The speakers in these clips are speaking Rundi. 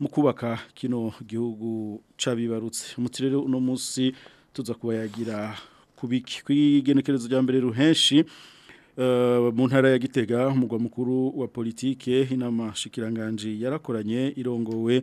mu kubaka kino gihugu cy'abibarutse umuti rero uno munsi tuza kuba yagira kw'igenekerezo rya mbere ruhenshi eh, mu ntara ya gitega umugwa mukuru wa politike inama shikiranganji yarakoranye irongowe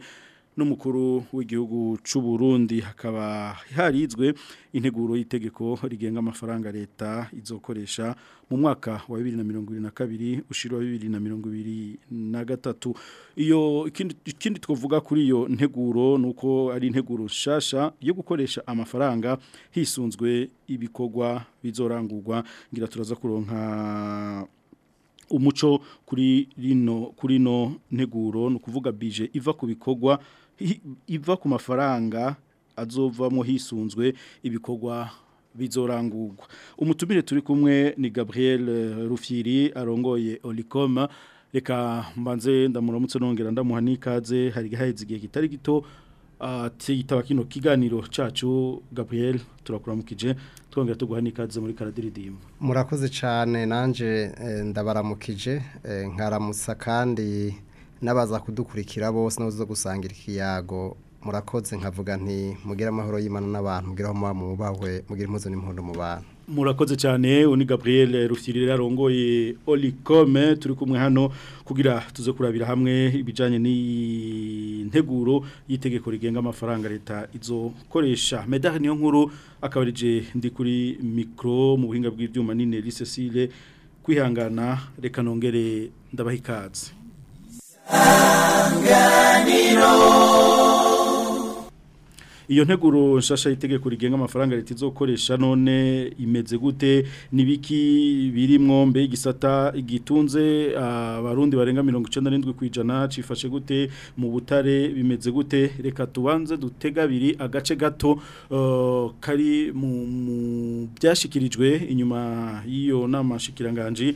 n'umukuru w'igihugu cy'u Burundi hakaba harizwe integuro y'itegeko rigenga amafaranga leta izokoresha mu mwaka wa 2022 ushiro wa 2023 iyo ikindi twovuga kuri iyo nteguro nuko ari integuro shasha yo gukoresha amafaranga hisunzwe ibikorwa bizorangurwa ngira turaza kuronka umuco kuri rino kuri no nteguro ni ukuvuga bije iva ku bikorwa iva ku mafaranga azovamo hisunzwe ibikorwa bizorangurwa umutumire turi kumwe ni Gabriel Rufyiri arongoye Olicom reka mbanze ndamuramutse nongera ndamuha n'ikaze hari gaheze igihe kitari gito Ah, tugitaba kino kiganiro cyacu Gabriel turakuramukije twongera tuguha n'ikaze muri karadiridimba murakoze cyane nanjye eh, ndabaramukije eh, nkaramutsa kandi n'abaza kudukurikira bose zo gusangira ikiyago murakoze nkavuga nti mugire amahoro y'imana n'abantu mugire aho mu mubahwe mugire impuzo n'impundu mu bantu murakoze cyane uni Gabriel Rufirira rongoye Olicome turi kumwe hano kugira tuze kurabira hamwe ibijanye n'integuro yitegeko rigenga amafaranga leta izokoresha Medar niyo nkuru akabarije ndi kuri micro mu buhinga bw'ivyuma nine Cecile kwihangana reka nongere ndabahikaze Anganiro iyo nteguro nshasha y'itegeko rigenga amafaranga leta izokoresha none imeze gute nibiki birimwo mbe igisata gitunze abarundi barenga 97 kwijana cifashe gute mu butare bimeze gute reka tubanze dutegabiri agace gato uh, kari mu byashikirijwe inyuma y'iyo nama shikiranganje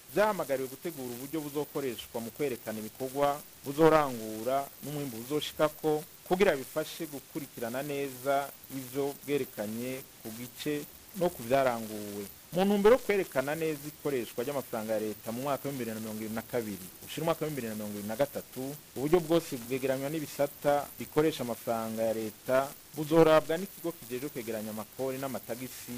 zahamagariwe gutegura uburyo buzokoreshwa mu kwerekana ibikorwa buzorangura n'umwimbu ko kugira bifashe gukurikirana neza ibyo bwerekanye ku gice no ku byaranguwe mu ntumbero yo kwerekana neza ikoreshwa ry'amafaranga ya leta mu mwaka w'ibihumbi na mirongo irindwi na kabiri ushyira umwaka w'ibihumbi na mirongo irindwi na gatatu uburyo bwose bwegeranywa n'ibisata bikoresha amafaranga ya leta buzorabwa n'ikigo kijejwe kwegeranya amakori n'amatagisi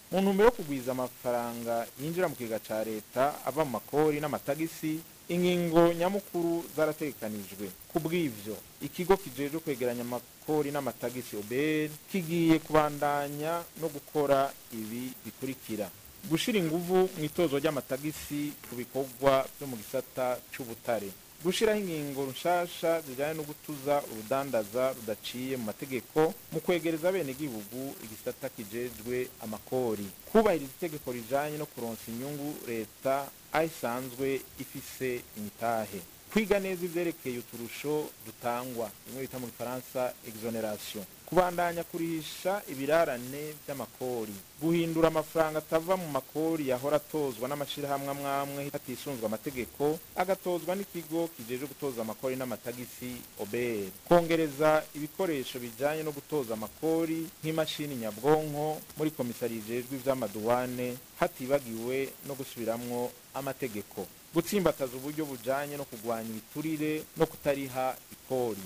mu ntumbero yo kugwiza amafaranga yinjira mu kigega cya leta ava mu makori n'amatagisi ingingo nyamukuru zaratekanijwe ku bw'ibyo ikigo kijejwe kwegeranya amakori n'amatagisi oberi kigiye kubandanya no gukora ibi bikurikira gushyira ingufu mu itozo ry'amatagisi ku bikorwa byo mu gisata cy'ubutare gushyiraho ingingo nshyashya zijyanye no gutuza urudandaza rudaciye mu mategeko mu kwegereza abenegihugu igisata kijejwe amakori kubahiriza itegeko rijyanye no kuronsa inyungu leta aho isanzwe ifise imitahe kwiga neza ibyerekeye uturusho dutangwa bimwe bita mu gifaransa exoneration kubandanya kurihisha ibirarane by'amakori guhindura amafaranga atava mu makori yahora atozwa n'amashyirahamwe amwe amwe hatisunzwe amategeko agatozwa n'ikigo kijeje gutoza amakori n'amatagisi oberi kongereza ibikoresho bijyanye no gutoza amakori nk'imashini nyabwonko muri komisari yijejwe iby'amaduwane hatibagiwe no gusubiramwo amategeko gutsimbataza uburyo bujyanye no kurwanya ibiturire no kutariha ikori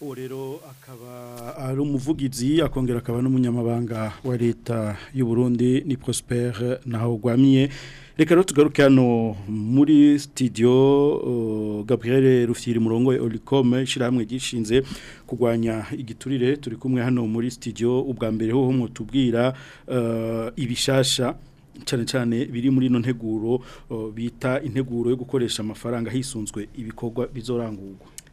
uwo akaba ari umuvugizi akongera akaba n'umunyamabanga wa leta y'u Burundi ni Prosper naho gwamiye reka rero tugaruke hano muri studio Gabriel Rufyiri murongo Olicom shiramwe gishinze kugwanya igiturire turi kumwe hano muri studio ubwa mbere ho mutubwira ibishasha cyane cyane biri muri ino nteguro bita integuro yo gukoresha amafaranga hisunzwe ibikorwa bizorangurwa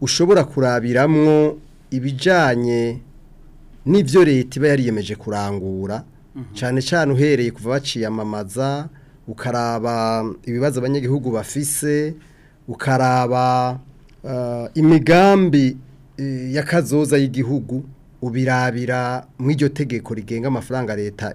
ushobora kurabiramwo ibijyanye n'ibyo leta iba yariyemeje kurangura mhm. cyane cyane uhereye kuva baciyamamaza ukaraba ibibazo abanyagihugu bafise ukaraba eh, imigambi eh, y'akazoza y'igihugu ubirabira mu iryo tegeko rigenga amafaranga leta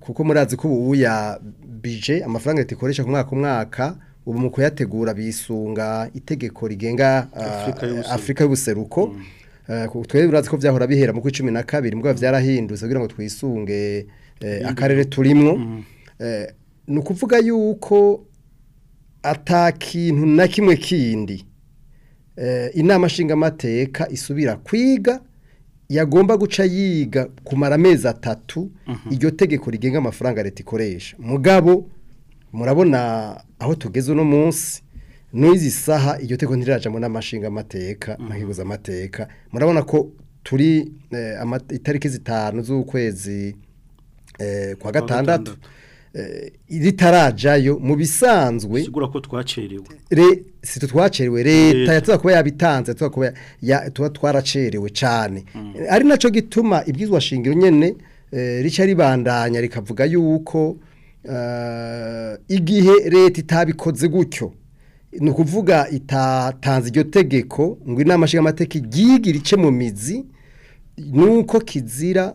kuko murazi ko ubu ya bije amafaranga leta ikoresha ku mwaka umwaka ubu mu kuyategura bisunga itegeko rigenga afurika ah, y'ubuseruko mm. eh, twebwe birazi ko byahora bihera mu cumi na kabiri mbwa byarahindutse kugira ngo twisunge eh, akarere turimwo mm. eh, ni ukuvuga yuko ata kintu na kimwe kindi inama nshingamateka isubira kwiga yagomba guca yiga kumara amezi atatu mhm. iryo tegeko rigenga amafaranga leta ikoresha mugabo murabona aho tugeze uno munsi n'izi saha iryo teko ntirajamo n'amashinga amateka mhm. amahibuza amateka murabona ko turi eh, itariki zitanu z'ukwezi eh, kwa gatandatu eh, ritarajayo mu bisanzwe sigura ko twacerewe si twacerewe leta yatuba kuba yabitanze tuba twaracerewe cyane mm. ari nacyo gituma ibwizwa shingiro nyine rica ribandanya rikavuga yuko Eh, igihe leta itabikoze gutyo ni ukuvuga itatanze iryo tegeko ngo inama nshingamateka igigire ice mu mizi nuko kizira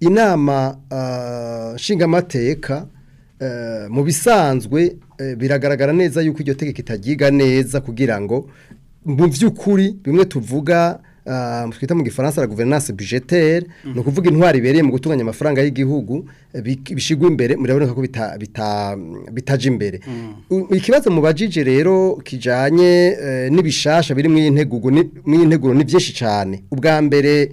inama ah, nshingamateka eh, mu bisanzwe eh, biragaragara neza yuko iryo tegeko itagiga neza kugira ngo mu by'ukuri bimwe tuvuga ah, twita mu gifaransa la guverinance budgetaire mm. ni ukuvuga intwari ibereye mu gutunganya amafaranga y'igihugu bishyirwa imbere murabona ko bitaje imbere mm. ikibazo mu bajije rero kijyanye eh, n'ibishasha biri mu y'integuro ni byinshi cyane ubwa mbere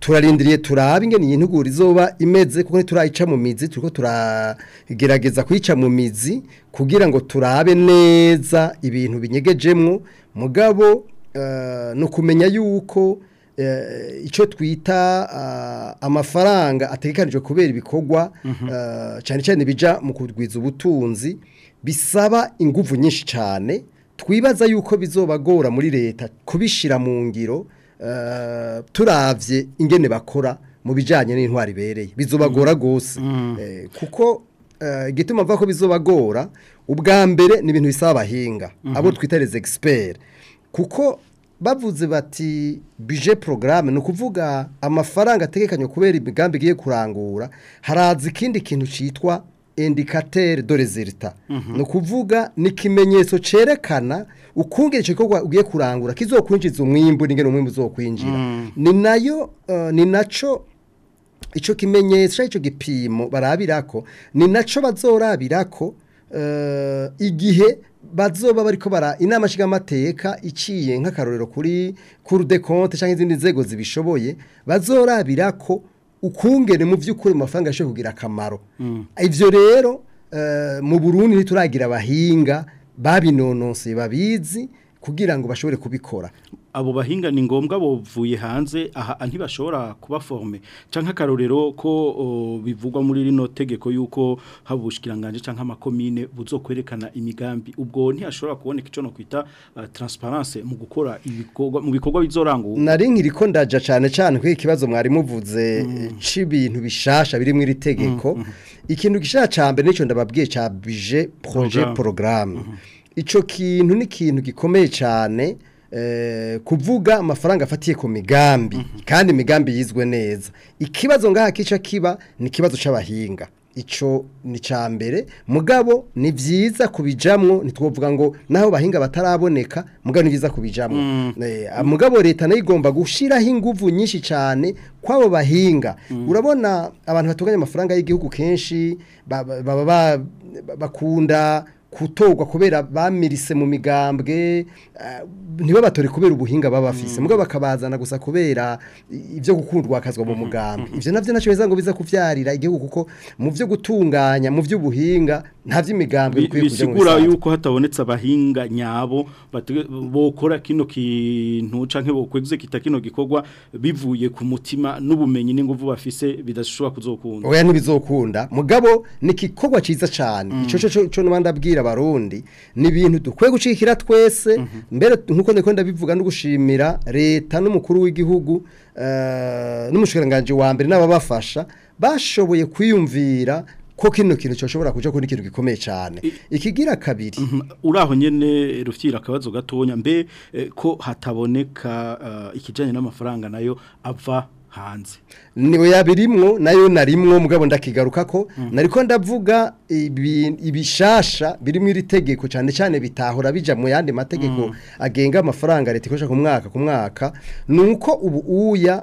turarindiriye turabe ingene iyi ntugura izoba imeze kuko ntiturayica mu mizi turiko turagerageza kwica mu mizi kugira ngo turabe neza ibintu binyegejemwo mugabo eh, no kumenya yuko eh, icyo twita eh, amafaranga ategekanijwe kubera ibikogwa mhm. cyane cyane bijya mu kugwiza ubutunzi bisaba ingufu nyinshi cyane twibaza yuko bizobagora muri leta kubishyira mu ngiro Eh, turabye ingene bakora mu bijyanye n'intwari ibereye bizubagora rwose mm. mm. eh, kuko eh, igituma mva ko bizubagora ubwa mbere ni ibintu bisaba bahinga mm-hmm. abo twita egisiperi kuko bavuze bati bije porogaramu ni ukuvuga amafaranga ategekanye kubera imigambi igiye kurangura haraza ikindi kintu cyitwa indikateri do rezilita mhm. ni ukuvuga ni ikimenyetso cyerekana ukunga icyo gikorwa ugiye kurangura kizokwinjiza umwimbu n'ingano umwimbu uzokwinjira mhm. ni nayo eh, ni nacyo icyo kimenyetso icyo gipimo barabirako ni naco bazorabira ko eh, igihe bazoba bari bara inama nshingamateka iciye nk'akarorero kuri kuri compte cyangwa izindi nzego zibishoboye bazorabira ko ukungene mu by'ukuri mu mafaranga kugira akamaro mm. ibyo rero eh, mu burundi ntituragira abahinga babinononse babizi kugira ngo bashobore kubikora abo bahinga ni ngombwa bovuye hanze aha ntibashobora kuba forme canka karorero ko bivugwa muri rino tegeko yuko habushikiranganje canka amakomine buzokwerekana imigambi ubwo ntihashobora kuboneka ico no kwita eh, transparence mu gukora ibikorwa mu bikorwa bizorangura nari nkiriko ndaja cyane cyane kwe ikibazo mwari muvuze mm. c'ibintu bishasha biri mu iri tegeko mm, mm, mm. ikintu gishasha cambe nico ndababwiye ca budget projet programme ico kintu ni kintu gikomeye cyane. Eh, kuvuga amafaranga afatiye ku migambi mhm. kandi imigambi yizwe neza ikibazo ngaha kica kiba ni ikibazo cy'abahinga icyo ni cya mbere mugabo ni byiza kubijamwo ntitwovuga ngo naho bahinga bataraboneka mugabo ni byiza kubijamwo mm. eh, ah, mugabo leta nayo igomba gushyiraho ingufu nyinshi cyane kw'abo bahinga mm. urabona abantu batunganya amafaranga y'igihugu kenshi baba bakunda kutogwa kubera bamirise mu migambwe eh, nibo batore kubera ubuhinga babafise, bafise mm. mugo bakabazana gusa kubera ibyo gukundwa akazwa mu mm-hmm. mugambi. Mm-hmm. ibyo nabyo nacyo biza ngo biza kuvyarira igihugu kuko mu byo gutunganya mu byo buhinga nta by'imigambwe bikwiye kujya mu yuko hatabonetse abahinga nyabo bokora kino kintu canke bokwegeze kita kino bivuye ku mutima n'ubumenyi n'inguvu bafise bidashobora kuzokunda oya ntibizokunda mugabo ni igikorwa ciza cyane mm. ico cyo cyo nabanda bwira ni ibintu dukwiye gucikira twese mm -hmm. mbere nkuko ndiko ndabivuga no gushimira leta n'umukuru w'igihugu uh, eh, n'umushikiranganje wa mbere n'ababafasha bashoboye kwiyumvira ko kino kintu cyoshobora kuja ko ni kintu gikomeye cyane ikigira kabiri mhm. uraho nyene rufyira akabazo gatonya mbe eh, ko hataboneka eh, ikijanye n'amafaranga nayo ava hanze nibo yabirimwo nayo narimwo mugabo ndakigaruka ko mm. nariko ndavuga ibishasha birimo iri tegeko cyane cyane bitahora bija mu yandi mategeko mm. agenga amafaranga leta ikoresha ku mwaka ku mwaka nuko ubu uya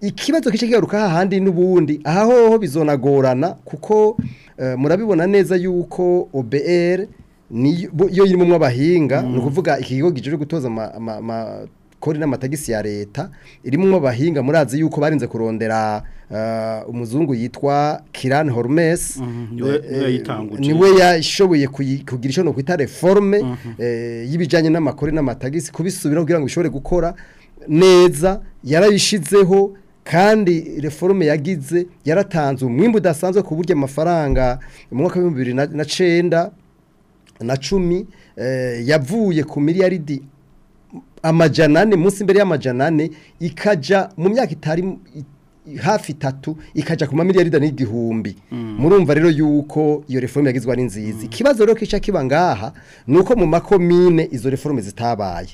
ikibazo kice kigaruka hahandi n'ubundi aho hoho bizonagorana kuko eh, murabibona neza yuko OBR niyo irimo abahinga mm. ni ukuvuga ikigo gice gutoza amakori n'amatagisi ya leta irimo abahinga murazi yuko barinze kurondera eh, umuzungu yitwa Kiran Hormes mm-hmm. eh, niwe yashoboye kugira icyo kwita reforme mm-hmm. y'ibijyanye n’amakore n'amatagisi kubisubira kugira ngo bishobore gukora neza yarabishizeho kandi reforme yagize yaratanze umwimbo udasanzwe ku buryo amafaranga mu mwaka w'ibihumbi bibiri na cenda na cumi eh, yavuye ku miliyaridi amajana ane munsi imbere y'amajana ane ikajya mu myaka itari hafi itatu ikajya ku mamiliyarida n'igihumbi mm. murumva rero yuko iyo reforme yagizwe ari nzizi mm. ikibazo rero kica kiba ngaha ni uko mu makomine izo reforme zitabaye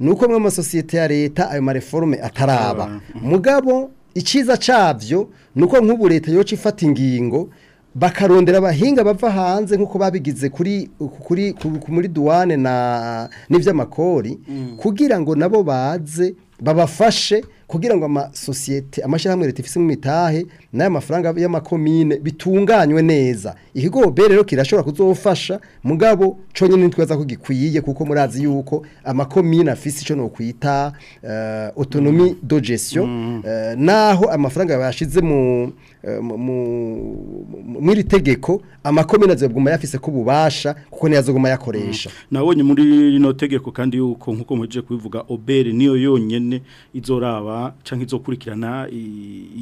ni uko mu masosiyete ya leta ayo mareforme ataraba mm. mugabo icyiza cyabyo nuko nk'ubu leta yoca ifata ingingo bakarondera abahinga bava hanze nk'uko babigize kuri kuri muri duwane n'iby'amakori mm. kugira ngo nabo baze babafashe kugira ngo amasosiyete amashyirahamwe leta ifise mu mitahe n'aya mafaranga y'amakomine bitunganywe neza ikigobe rero kirashobora kuzofasha mugabo cyo nyine nitwaza ko gikwiye kuko murazi yuko amakomine afise ico no uh, eh, autonomie de gestion mm. uh, naho amafaranga bashize mu Eh, muri tegeko amakomine azeguma yafise ko ububasha kuko ntiyazeguma yakoresha mm. nabonye muri rino tegeko kandi yuko nkuko muje kubivuga obere niyo yonyene izoraba canke izokurikirana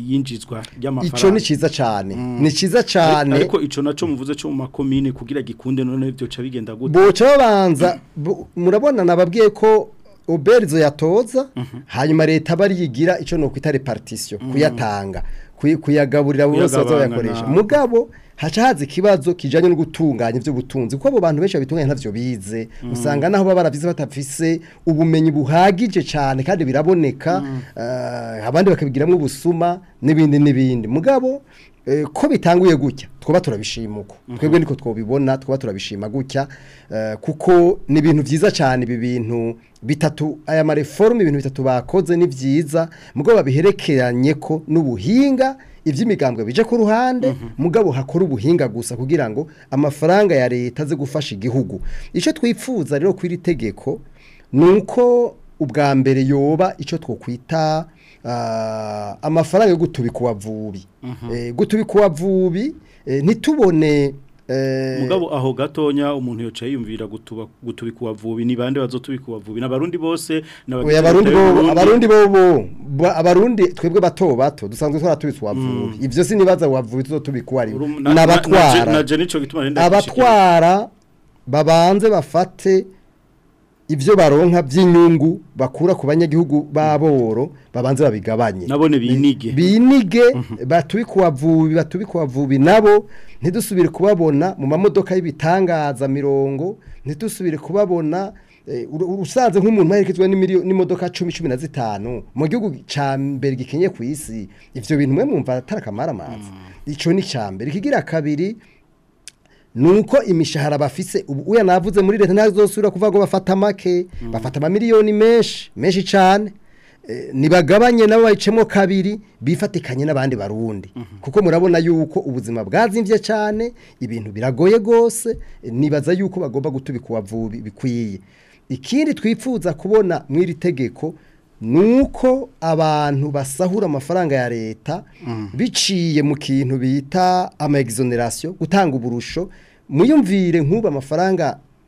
yinjizwa ry'amafaranga ico ni ciza cyane mm. ni ciza cyane ariko ico naco muvuze cyo mu makomine kugira gikunde none byo ca bigenda gute boca babanza murabona nababwiye ko obere zo yatoza mhm. hanyuma leta bari bariyigira ico no kwita repartition mm. kuyatanga kuyagaburira bose bazayakoresha mugabo haca haza ikibazo kijyanye no gutunganya ibyo butunzi kuko abo bantu benshi babitunganya ntabyo bize mm. usanga naho baba barabyize batafise ubumenyi buhagije cyane kandi biraboneka mm. eh, abandi bakabigiramo ubusuma n'ibindi n'ibindi mugabo Eh, ko bitanguye gutya twaba turabishima uko mhm. twebwe niko twobibona twaba turabishima gutya eh, kuko ni ibintu byiza cyane ibi bintu bitatu aya mareforume ibintu bitatu bakoze ni byiza mugabo babiherekeranye ko n'ubuhinga iby'imigambwe bije ku ruhande mhm. mugabo hakora ubuhinga gusa kugira ngo amafaranga ya leta aze gufasha igihugu icyo twifuza rero ku iri tegeko ni ubwa mbere yoba icyo twokwita, amafaranga yo gutubika uwavubi gutubika uwavubi ntitubone mugabo aho gatonya umuntu yicaye yumvira gutubika uwavubi ni bande bazotubika uwavubi n'abarundi bose abarundi bo abarundi twebwe bato bato dusanzwe twaratubitse uwavubi ibyo si nibaza uwavubi tuzotubika uwari n'abatwara abatwara babanze bafate ibyo baronka by'inyungu bakura ku banyagihugu b'aboro babanze babigabanye nabone binige binige mhm. batubikubavubi batubikubavubi nabo ntidusubire kubabona mu mamodoka y'ibitangaza mirongo ntidusubire kubabona eh, usanze nk'umuntu aherekejwe n'imodoka cumi cumi na zitanu mu gihugu cya mbere gikenye ku isi ibyo bintu mwe mwumva atari akamara amazi mm. icyo ni icya mbere kigira kabiri nuko imishahara bafise ubu uya navuze muri leta ntazosubira kuvuga ngo bafata make mm. bafata ama miliyoni menshi menshi cyane eh, nibagabanye nabo bayicemo kabiri bifatikanye n'abandi barundi mm-hmm. kuko murabona yuko ubuzima bwazimvye cyane ibintu biragoye gose nibaza yuko bagomba gutubikwa bikwiye ikindi twifuza kubona mw'iri tegeko nuko abantu basahura amafaranga ya leta mm. biciye mu kintu bita ama gutanga uburusho muyumvire nkuba amafaranga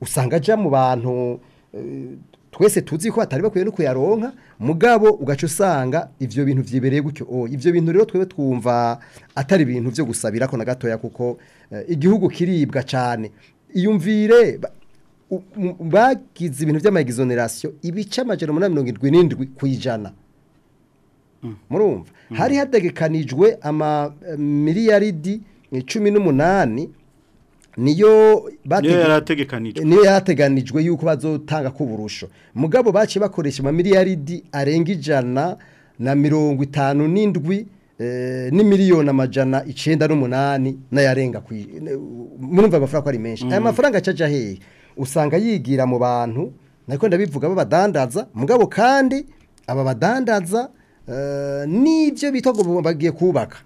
usanga ajya mu bantu eh, twese tuzi ko atari bakwiye no kuyaronka mugabo ugaca usanga ivyo bintu vyibereye gutyo oh ivyo bintu rero twewe twumva atari ibintu vyo gusabira ko na gatoya kuko eh, igihugu kiribwa cyane iyumvire bagize ibintu by'amagizoneration ibice amajana 177 kwijana murumva mm. hari hategekanijwe ama eh, miliyaridi eh, cumi n'umunani niyo niyo yarateganijwe yuko bazotanga ku k'uburusho mugabo baciye bakoresha ama miliyaridi arenga ijana na mirongo itanu n'indwi eh, n'imiliyoni amajana icyenda n'umunani n'ayarenga ku murumva amafaranga ko ari menshi aya mm. mafaranga acaca hehe usanga yigira mu bantu nako ndabivuga babadandaza mugabo kandi aba badandaza n'ibyo bita bagiye kubaka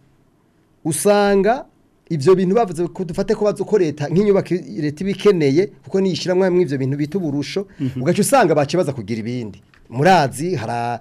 usanga ibyo bintu bavuze ko dufate ko ko leta nk'inyubako leta iba ikeneye kuko niyishyiramo hamwe ibyo bintu bita uburusho mhm. ugaca usanga bakibaza kugira ibindi murazi hari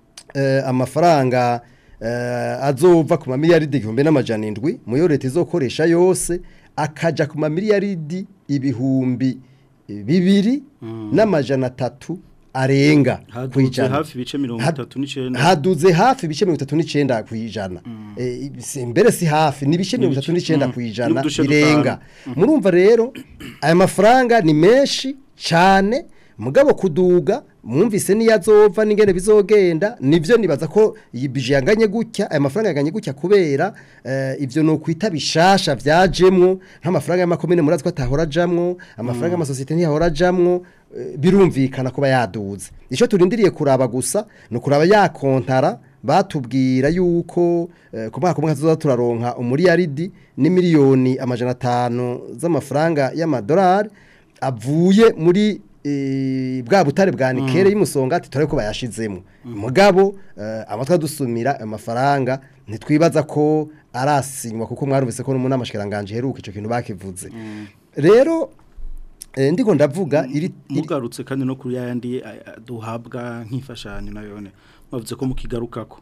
e, amafaranga e, azova ku mamiliyaridi igihumbi n'amajana indwi muyo leta izokoresha yose akajya ku mamiliyaridi ibihumbi bibiri mm. n'amajana atatu arenga ku hafi ibice mirongo haduze hafi ibice mirongo itatu n'icyenda ku mm. eh, mbere si hafi ni ibice mirongo itatu n'icyenda mm. mm. murumva rero aya mafaranga ni menshi cyane mugabo kuduga mwumvise niyo azova n'ingene bizogenda nibyo nibaza ko bije yanganye gutya aya mafaranga yanganye gutya kubera eh, ibyo ni ukwita bishasha byajemo nk'amafaranga y'amakomine muri atwo atahora ajamwo amafaranga y'amasosiyete ntiyahora ajamwo Eh, birumvikana kuba yaduza icyo turindiriye kuraba gusa ni ukuraba yakontara batubwira yuko eh, ku mwaka umwe tuza turaronka umuriyaridi ni miliyoni amajana atanu z'amafaranga y'amadolari avuye muri eh, bwa butare bwa nikere mm. y'umusonga ati turare ko bayashizemo mm. mugabo amatwi adusumira amafaranga ntitwibaza ko arasinywa kuko mwarubise ko n'umunama shikiranganje heruka icyo kintu bakivuze mm. rero Eh, ndiko ndavuga iri mugarutse kandi no kuri yandi eh, duhabwa nk'ifashanyo nayone bavuze ko mukigarukako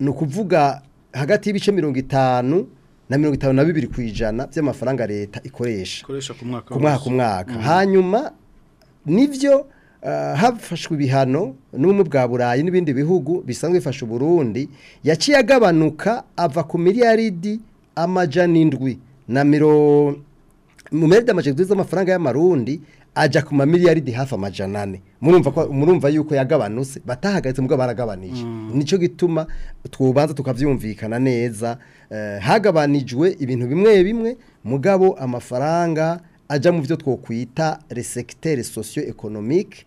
ni ukuvuga hagati y'ibice mirongo itanu na mirongo itanu na bibiri ku ijana by'amafaranga leta ikoresha ku mwaka ku mwaka mm. hanyuma nibyo uh, hafashwe ibihano n'ubumwe bwa burayi n'ibindi bihugu bisanzwe bifasha uburundi yaciye agabanuka ava ku miliyaridi amajana indwi na miro mu merida amajana z'amafaranga y'amarundi ajya ku mamiliyaridi hafi amajana ane murumva yuko yagabanutse batahagaritse mubwo baragabanije mm. nicyo gituma twubanza tukabyumvikana neza eh, hagabanijwe ibintu bimwe bimwe mugabo amafaranga ajya mu byo twokwita resekiteri sosiyo ekonomike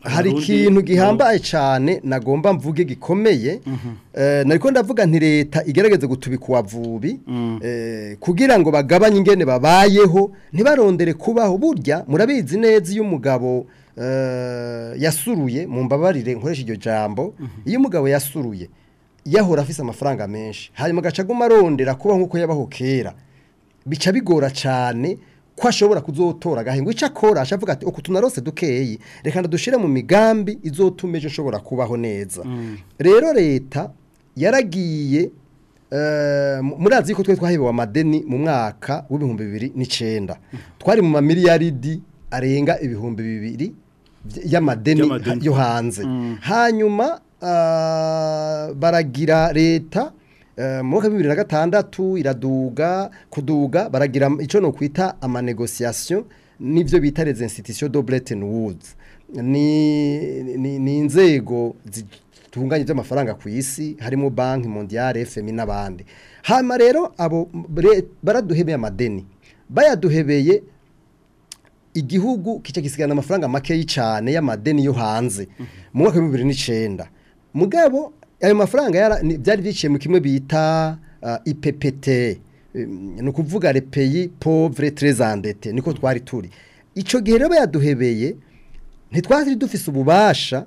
hari ikintu gihambaye cyane nagomba mvuge gikomeye mhm. eh, nariko ndavuga nti leta igerageze gutubika uwavubi mm. eh, kugira ngo bagabanye ingene babayeho ntibarondere kubaho burya murabizi neza iyo umugabo eh, yasuruye mu mbabarire nkoresha iyo jambo mhm. iyo umugabo yasuruye yahora afise amafaranga menshi hari mu gacaguma arondera kuba nk'uko yabaho kera bica bigora cyane ko ashobora kuzotora agahingo icyo akora ashavuga ati uku tunarose dukeye reka ndadushyire mu migambi izotuma ejo kubaho neza mm. rero leta yaragiye eh, murazi yuko twari twahebewe amadeni mu mwaka w'ibihumbi bibiri n'icyenda mm. twari mu mamiliyaridi arenga ibihumbi bibiri y'amadeni yo hanze mm. hanyuma ah, baragira leta Eh, mu mwaka bibiri na gatandatu iraduga kuduga baragira icyo ni ukwita amanegosiyasiyo n'ibyo bita reze insitisiyo do buretini wudu ni inzego zitunganya iby'amafaranga ku isi harimo banki mondiyare efemi n'abandi hano rero abo baraduhebeye amadeni bayaduhebeye igihugu kica gisigana amafaranga makeya cyane y'amadeni yo hanze mu mwaka w'ibihumbi bibiri n'icyenda mugabo ayo mafaranga byari biciye mu kimwe bita uh, ipepete um, ni ukuvuga repeyi povure terezandete niko twari turi icyo gihe rero yaduhebeye ntitwari dufise ububasha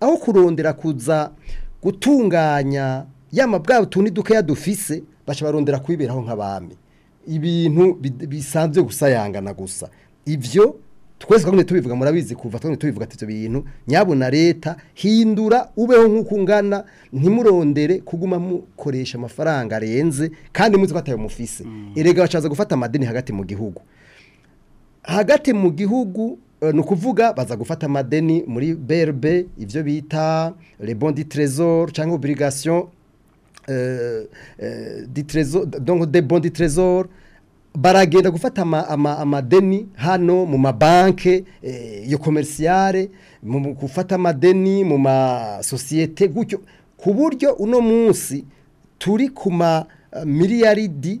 aho kurondera kuza gutunganya yama bwa tundi dukeya dufise basha barondera kwiberaho nk'abami ibintu bisanzwe gusayangana gusa ibyo twese twabone tubivuga murabizi kuva twabone tubivuga ati ibyo bintu nyabona leta hindura ubeho nk'uko ungana ntimurondere kuguma mukoresha amafaranga arenze kandi muzi ko atayo mufise mm. erega bashaza gufata amadini hagati mu gihugu hagati mu gihugu eh, ni ukuvuga baza gufata amadeni muri berbe ibyo bita rebondi trezor cyangwa oburigasiyo eh, eh, di trezor dongo de bondi trezor baragenda gufata amadeni hano mu mabanke eh, yo komerisiyare mu gufata amadeni mu masosiyete gutyo ku buryo uno munsi turi ku ma eh, miliyaridi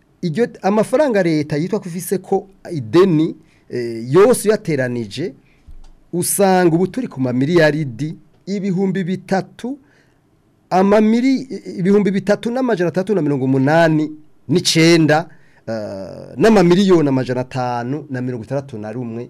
amafaranga leta yitwa ko ko ideni eh, yose yateranije usanga ubu turi ku mamiliyaridi ibihumbi bitatu amamiri ibihumbi bitatu n'amajana atatu na mirongo umunani n'icyenda n'amamiliyoni amajana atanu na mirongo itandatu na rumwe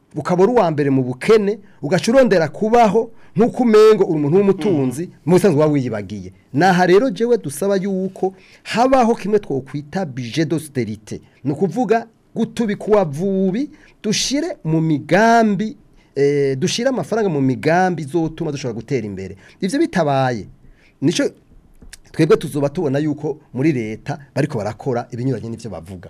ukaba uri uwa mbere mu bukene ugacurondera kubaho nk'uko umengo umuntu w'umutunzi mu bisanzwe mm. uba wiyibagiye naha rero jewe dusaba yuko habaho kimwe twakwita bije dosiderite ni ukuvuga gutubika uwavubi dushyire mu migambi eh, dushyire amafaranga mu migambi zotuma dushobora gutera imbere ibyo bitabaye nicyo twebwe tuzuba tubona yuko muri leta bariko barakora ibinyuranye n'ibyo bavuga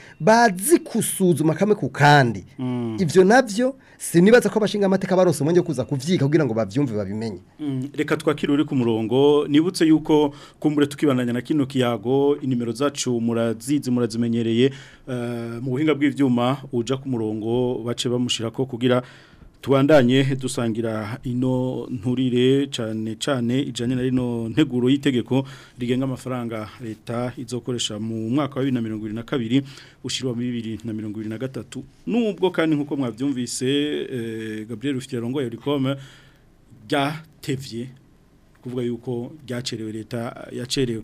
bazi gusuzuma ku kandi ibyo nabyo sinibaza ko bashinga amateka barose umwenge wo kuza kuvyiga kugira ngo bavyumve babimenye mm, reka twakire uri ku murongo nibutse yuko kumbure tukibananya na kino kiyago inimero zacu murazizi murazimenyereye eh, mu buhinga bw'ivyuma uja ku murongo bace bamushira ko kugira tubandanye dusangira ino nturire cyane cyane ijyanye na rino nteguro y'itegeko rigenga amafaranga leta izokoresha mu mwaka wa bibiri na mirongo na kabiri ushyirwa muri bibiri na mirongo na gatatu nubwo kandi nk'uko mwabyumvise eh, gaburiyeri ufite yarongoye rikome ryatevye kuvuga yuko ryacerewe leta yacerewe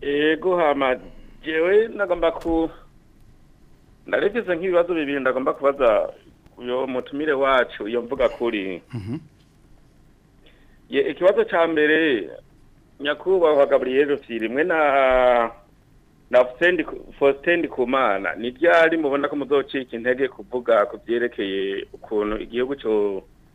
yego hama jewe nagomba ku ndarevise nk'ibibazo bibiri ndagomba kubaza uyo mutumire wacu iyo mvuga kuri mm-hmm. ye ikibazo cya mbere nyakubahwa gaburiyeri firimwe na na ku mana ni ryari mubona ko muzocika intege kuvuga ku byerekeye ukuntu igihugu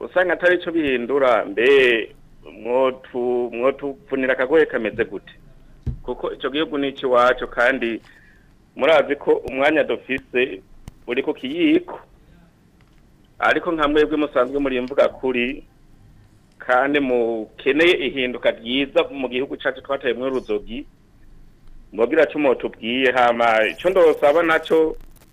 usanga atari icyo bihindura mbe mwotupfunira akagoye kameze gute kuko icyo gihugu ni icy'iwacu kandi murazi ko umwanya dufise uri ku kiyiko ariko nka mwebwe musanzwe muri mvuga kuri kandi mukeneye ihinduka ryiza mu gihugu cyacu twataye muri ruzogi mubwira cyo tubwiye hama icyo ndosaba nacyo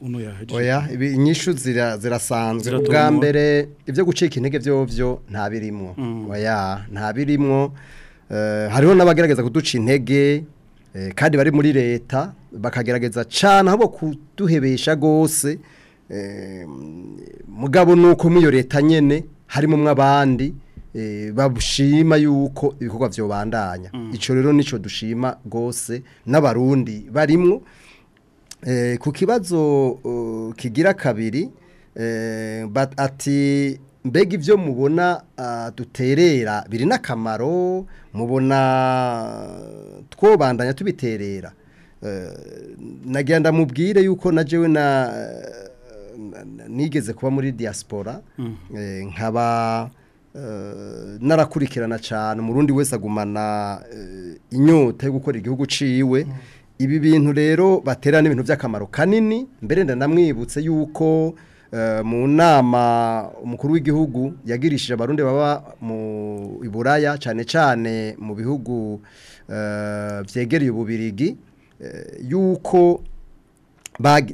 uno yaheje oya inyishu zira zirasanzwe ubwa mbere ibyo gucika intege byo byo ntabirimwo mm. oya ntabirimwo eh, hariho n'abagerageza kuduca intege eh, kandi bari muri leta bakagerageza cyane ahubwo kuduhebesha rwose eh, mugabo nuko muri iyo leta nyine harimo mw'abandi Eh, babushima yuko ibikorwa byobandanya mm. icyo rero nicyo dushima rwose n'abarundi barimwo eh, ku kibazo kigira kabiri eh, ati mbega ibyo mubona duterera biri n'akamaro mubona twobandanya tubiterera nagenda mubwire yuko na jewe nigeze kuba muri diaspora mm. nkaba Eh, narakurikirana cyane umurundi wese agumana eh, inyota yo gukora igihugu ciwe mm. ibi bintu rero baterana n'ibintu by'akamaro kanini mbere namwibutse yuko eh, mu nama umukuru w'igihugu yagirishije abarundi baba mu iburaya cyane cyane mu bihugu byegereye ububirigi yuko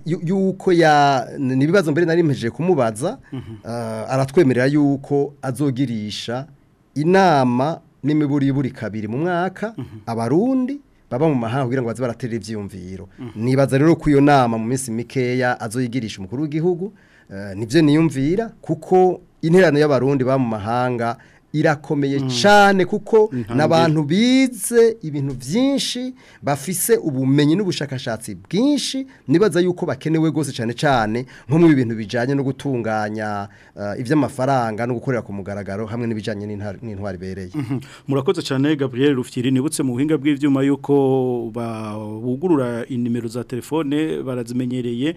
yuko ya nibibazo mbere nari mpejeje kumubaza mhm. ah, aratwemerera yuko azogirisha inama n'imiburiburi kabiri mu mwaka mhm. abarundi baba mu mahanga kugira ngo baze baratera ibyiyumviro mhm. nibaza rero ko iyo nama mu minsi mikeya azoyigirisha umukuru w'igihugu eh, nibyo niyumvira kuko interano y'abarundi ba mu mahanga irakomeye mm. cyane kuko mm, n'abantu bize ibintu byinshi bafise ubumenyi n'ubushakashatsi bwinshi nibaza yuko bakenewe rwose cyane cyane nko mu bintu bijyanye no gutunganya eh, iby'amafaranga no gukorera ku mugaragaro hamwe n'ibijyanye n'intwari ibereye mhm. murakoze cyane Gabriel rufitiri nibutse mu buhinga bw'ibyuma yuko bugurura inimero za telefone barazimenyereye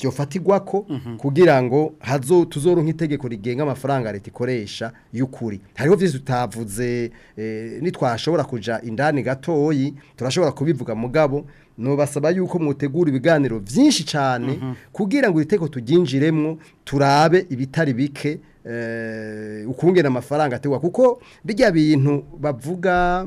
byofatirwa ko mhm. kugira ngo hazo tuzoronke itegeko rigenga amafaranga leta ikoresha y'ukuri hariho byinshi tutavuze eh, nitwashobora kuja indani gatoyi turashobora kubivuga mugabo nubasaba yuko mutegura ibiganiro byinshi cyane mhm. kugira ngo itegeko tuginjiremwo turabe ibitari bike eh, ukungena amafaranga ategwa kuko bijya bintu bavuga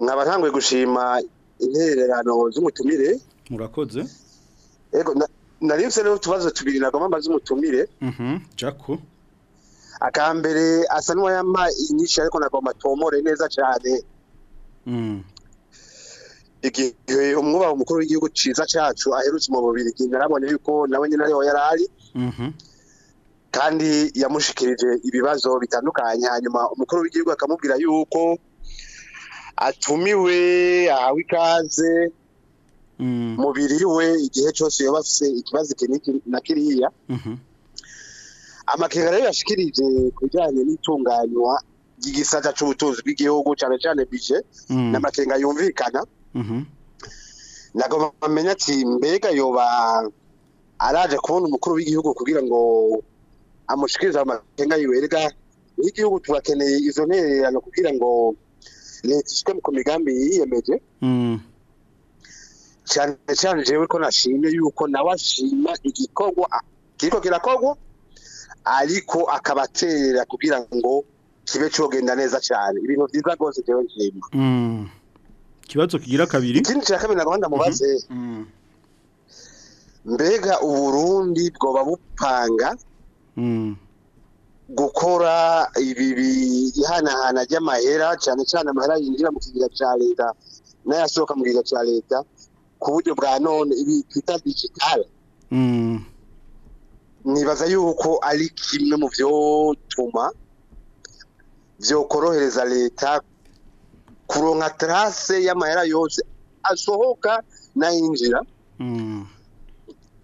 Nkaba ntangwe gushima intererano z'umutumire murakoze yego narivse rero utubazo tubiri nagomba z’umutumire umutumire mhm jako akambere asa n'uwayampa inyinshi ariko nagomba atomore neza cyane mm. igihe umwubaha umukuru w'igihugu cyiza cyacu aherutse mu bubiri igihe narabonye yuko nawe nyine ariho yari ari mm-hmm. kandi yamushikirije ibibazo bitandukanye hanyuma umukuru w'igihugu akamubwira yuko atumiwe ahawe ikaze mm. mubiri we igihe cyose yaba afite ikibazo iki na kiriya mm-hmm. amakenga rero yashikirije kujyanye n'itunganywa ry'igisata c'ubutunzi bw'igihugu cyane cyane bije mm. n'amakenga yumvikana mm-hmm. nagomba kumenya ati mbega yoba araje kubona umukuru w'igihugu kugira ngo amushikirize amakenga yiwerega n'igihugu tubakeneye izo ntererano kugira ngo leta ishike ku migambi yiyemeje mm. cyane cyane jewe ko nashimye yuko nawe ashima igikorwa kiriko kirakorwa ariko akaba kugira ngo kibe cyogenda neza cyane ibintu byiza rwose njyewe nshima mm. ikibazo kigira kabiri ikindi cya kabiri ntabwo mubaze mhm. mm. mbega uburundi bwoba bupanga mm. gukora ibi bihanahana ry'amahera cyane cyane amahera yinjira mu kigira cya leta n'ayasohoka mu kigega cya leta ku buryo bwa none ibi twita digitale nibaza yuko ari kimwe mu byotuma byokorohereza leta kuronka tarase y'amahera yose asohoka n'ayinjira mm.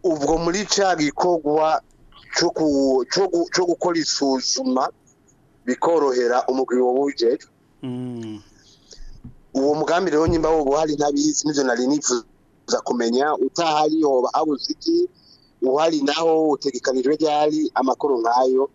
ubwo muri cya gikorwa cyo gukora isuzuma bikorohera umugwi wawujejwe mm. uwo mugambi rero nyimba wo buhari ntabizi nivyo nari nifuza kumenya utahari yoba habuze iki uhari naho utegekanijwe ryari amakuru nkayo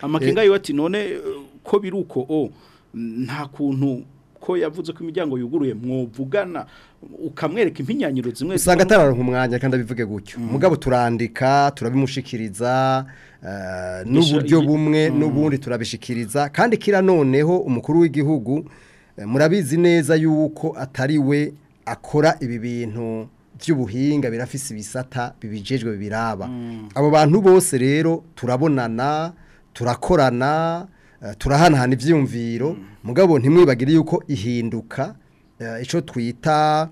amakenga ati none ko biruko uko oh, o nta kuntu ko yavuze ko imiryango yuguruye mwovugana ukamwereka impinyaniro zimwe usanga atararonka umwanya kandi abivuge gutyo mm. mugabo turandika turabimushikiriza eh, n'uburyo bumwe mm. n'ubundi turabishikiriza kandi kira noneho umukuru w'igihugu eh, murabizi neza yuko atari we akora ibi bintu by'ubuhinga birafise ibisata bibijejwe biraba mm. abo bantu bose rero turabonana turakorana Eh, turahanahana ibyiyumviro mugabo ntimwibagire yuko ihinduka eh, icyo twita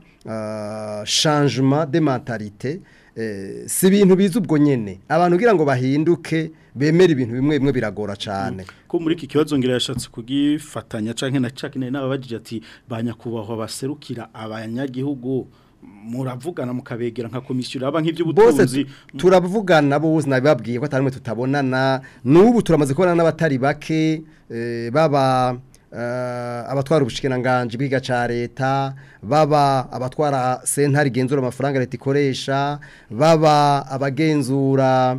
shanjuma eh, de mentalite si ibintu biza ubwo nyine abantu kugira ngo bahinduke bemera ibintu bimwe bimwe biragora cyane mm. ko muri iki kibazo ngira yashatse kugifatanya cyangwa na cyangwa n'aba bagira ati banyakubahwa baserukira abanyagihugu muravugana mukabegera nka komisyura aba nk'iby'ubutunzi turavugana bose nabibabwiye ko atarimwe tutabonana n'ubu turamaze kubonana n'abatari bake eh, baba eh, abatwara ubushikiranganje bwiga ca leta baba abatwara sentare igenzura amafaranga leta ikoresha baba abagenzura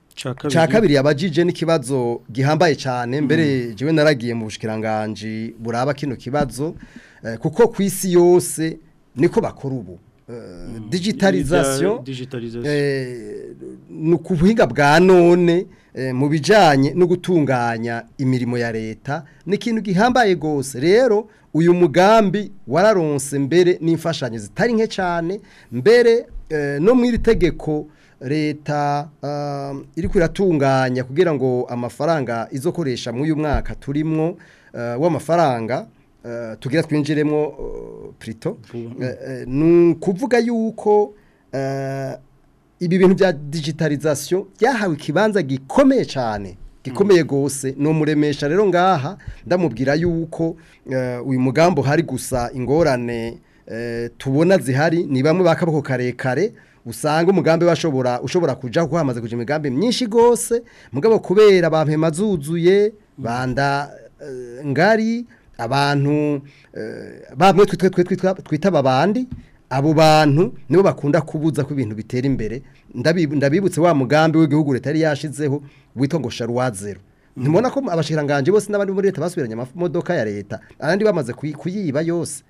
cya kabiri abajije n'ikibazo gihambaye cyane mm. mbere jiwe naragiye mu bushikiranganje buraba kino kibazo eh, kuko ku isi yose niko bakora ubu euh, digitalizasiyo euh, ni ukubuhinga bwa none euh, mu bijyanye no gutunganya imirimo ya leta nikintu gihambaye rwose rero uyu mugambi wararonse mbere n'imfashanyo zitari nke cyane mbere no mu iri tegeko leta iri kwiratunganya kugira ngo amafaranga izokoresha mu uyu mwaka turimo w'amafaranga Eh, tugira twinjiremo eh, Prito. Eh, ni ukuvuga yuko ibi bintu bya digitalizasiyo byahawe ikibanza gikomeye cyane gikomeye mm. rwose ni umuremesha rero ngaha ndamubwira yuko uyu mugambi hari gusa ingorane tubona zihari ni bamwe bakaboko karekare usanga umugambi bashobora ushobora kujya kuko hamaze kujya imigambi myinshi rwose mugabo kubera ba mpema zuzuye mm. banda ngari abantu eh, bamwe twita aba bandi abo bantu nibo bakunda kubuza ku ibintu bitera imbere ndabibutse wa mugambi w'igihugu leta yari yashizeho witwa ngo sharuwa zero ntibona ko abashiranganje bose n'abandi muri leta basubiranye amamodoka ya leta abandi bamaze kuyiba yose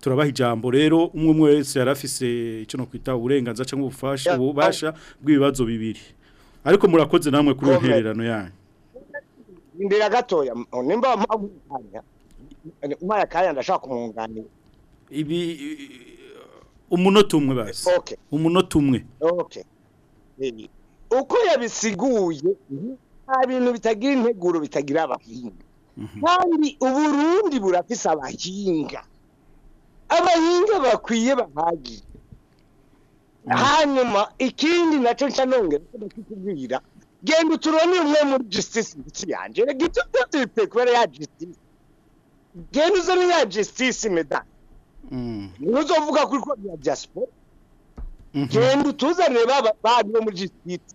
turabaha ijambo rero umwe umwe wese yarafise icyo no kwita uburenganzira cyangwa ubufasha ububasha bw'ibibazo bibiri ariko murakoze namwe kuri iyo ntererano yanyu imbere gatoya nimba umara kandi ndashaka kumwunganira ibi umunota umwe basi umunota umwe uko yabisiguye nta bintu bitagira integuro bitagira abahinga mhm. kandi uburundi burafise abahinga abahinga bakwiye bahagije mhm. hanyuma ikindi nacyo nca nongera genda uturone umwe muri justice ndetse yanjye reka ibyo kubera ya justice genda uzane ya jesitisi meda mm. ntuzovuga kuri konti ya diaspora mhm. genda utuzanire bandi bo muri gisitisi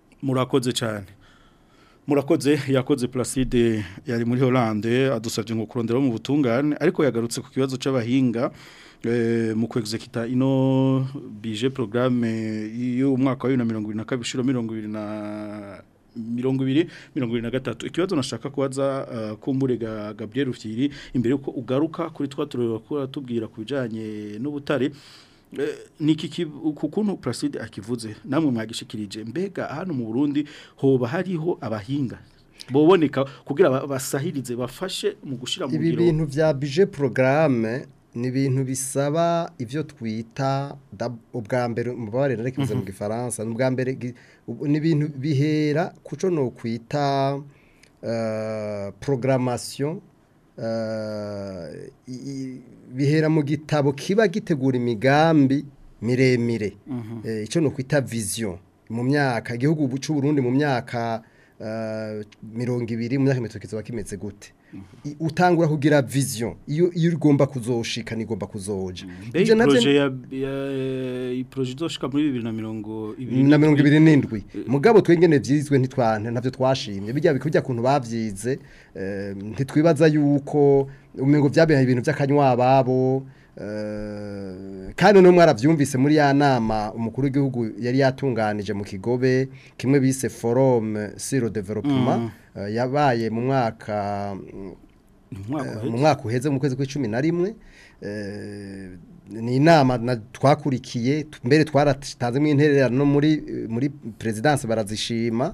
murakoze cyane murakoze yakoze placide yari muri Hollande adusabye ngo kurondera mu butungane ariko yagarutse ku kibazo c'abahinga eh, mu kwexekita ino bije programme y'umwaka wa 2022 bishiro 2022 mirongo ibiri mirongo ibiri na gatatu ikibazo nashaka kubaza eh, kumburega Gabriel Rufyiri imbere yuko ugaruka kuri twa tureba ko tubwira kubijanye n'ubutare Eh, niki kukuntu Placide akivuze namwe mwagishikirije mbega hano mu Burundi hoba hariho abahinga boboneka kugira basahirize bafashe mu gushira mu biro ibi vya budget programme ni ibintu bisaba ibyo twita ubwa mbere umubare ntarekize mu mhm. gifaransa ni ubwa mbere ni ibintu bihera kuco no kwita eh, programmation Eh, bihera mu gitabo kiba gitegura imigambi miremire mhm. eh, icyo no kwita vision mu myaka igihugu cy'u Burundi mu myaka eh, mirongo ibiri mu myaka mirongo itatu gute utangura kugira vision iyo iyo ugomba kuzoshika nigomba kuzoja mm. ije navyo ya eh, projet doshika muri 2027 eh. mugabo twengene vyizwe ntitwana navyo twashimye bijya bikujya kuntu bavyize eh, ntitwibaza yuko umengo byabehaye ibintu by'akanywa babo. Eh, kandi no mwarabyumvise muri ya nama umukuru w'igihugu yari yatunganije mu kigobe kimwe bise Forum siro developuma mm. eh, yabaye mu mwaka eh, mu mwaka uheze mu kwezi kw'icumi na rimwe ni inama twakurikiye mbere twaratanzemo intererano no muri muri perezidansi barazishima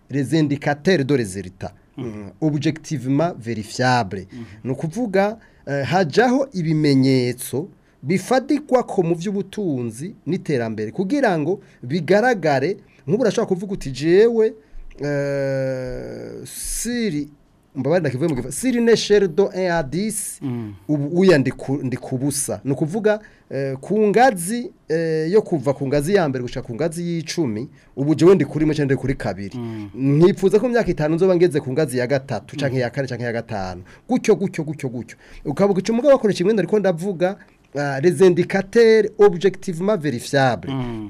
les indicateurs de résultat mm. objectivement vérifiable mm-hmm. ni ukuvuga hajaho ibimenyetso bifatikwa ko mu by'ubutunzi n'iterambere kugira ngo bigaragare nk'ubu urashobora kuvuga uti jewe eh, siri mbabarira kivuye mu gifaransa siri ne sherido eyadisi mm. ubu uyandika ubusa ni ukuvuga eh, ku ngazi eh, yo kuva ku ngazi ya mbere gushaka ku ngazi y'icumi ubu jewe ndi kuri cyangwa ndi kuri kabiri mm. ntifuza ko mu myaka itanu nzoba ngeze ku ngazi ya gatatu mm. cyangwa iya kane cyangwa iya gatanu gutyo gutyo gutyo gutyo ukabuka icyo umugabo imyenda ariko ndavuga Ah, les indicateurs objectivement verifiable hmm.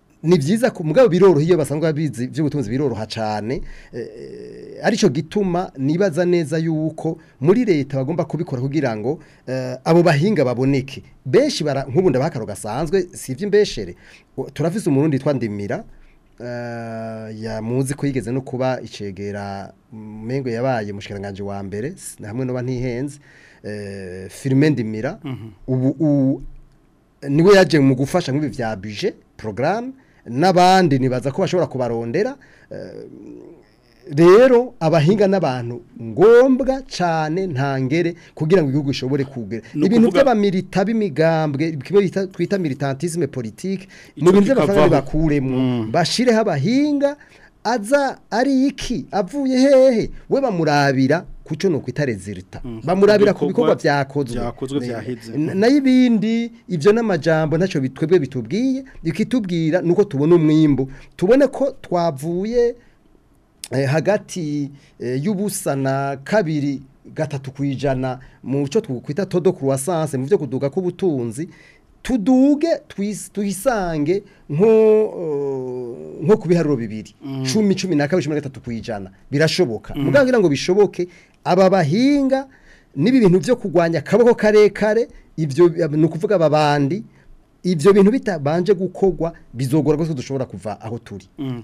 ni byiza ku mugabo biroroha iyo basanzwe babizi iby'ubutunzi biroroha cyane eh, eh, aricyo gituma nibaza neza y'uko muri leta bagomba kubikora kugira ngo eh, abo bahinga baboneke benshi nk'ubu ndabakaro gasanzwe si iby'imbeshere turafise umuntu witwa ndimira yamuzi ko yigeze no kuba icegera mengo yabaye mushikiranganje wa mbere hamwe n'uba ntihenze filime ndimira mhm. ubu niwe yaje mu gufasha nk'ibi bya bije programme. n'abandi nibaza ko bashobora kubarondera eh, rero abahinga n'abantu ngombwa cyane ntangere kugira ngo igihugu gishobore kugera ibintu by'abamilita b'imigambwe twita militantisme politike mu bintu by'amafaranga bakuremo mm. bashireho abahinga aza ari iki avuye hehe we bamurabira kuco nuko itarezirita mm. bamurabira ku bikorwa byakozwe n'ibindi ibyo n'amajambo ntacyo bitwebwe bitubwiye bikitubwira nuko tubona umwimbu tubone ko twavuye eh, hagati eh, y'ubusa na kabiri gatatu ku ijana mu cyo twakwita todo croissance mu byo kuduga k'ubutunzi tuduge tuhisange nko eh, nko ku biharuro bibiri mm. cumi cumi na kabiri gatatu ku birashoboka mm. muganga ngo bishoboke aba bahinga n'ibi bintu byo kurwanya akaboko karekare ibyo ni ukuvuga ababandi ibyo bintu bitabanje gukogwa bizogora rwose dushobora kuva aho turi mm.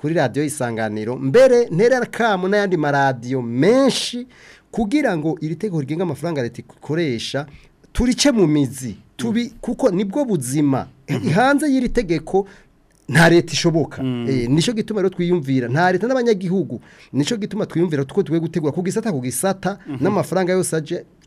kuri radiyo isanganiro mbere ntera kamu n'ayandi maradiyo menshi kugira ngo iri tegeko rigenga amafaranga leta ikoresha turice mu mizi tubi kuko nibwo buzima mm-hmm. hanze y'iri tegeko nta leta ishoboka mm. eh, nicyo gituma rero twiyumvira nta leta n'abanyagihugu nicyo gituma twiyumvira tuko tugiye gutegura ku gisata ku gisata mm-hmm. n'amafaranga yose aje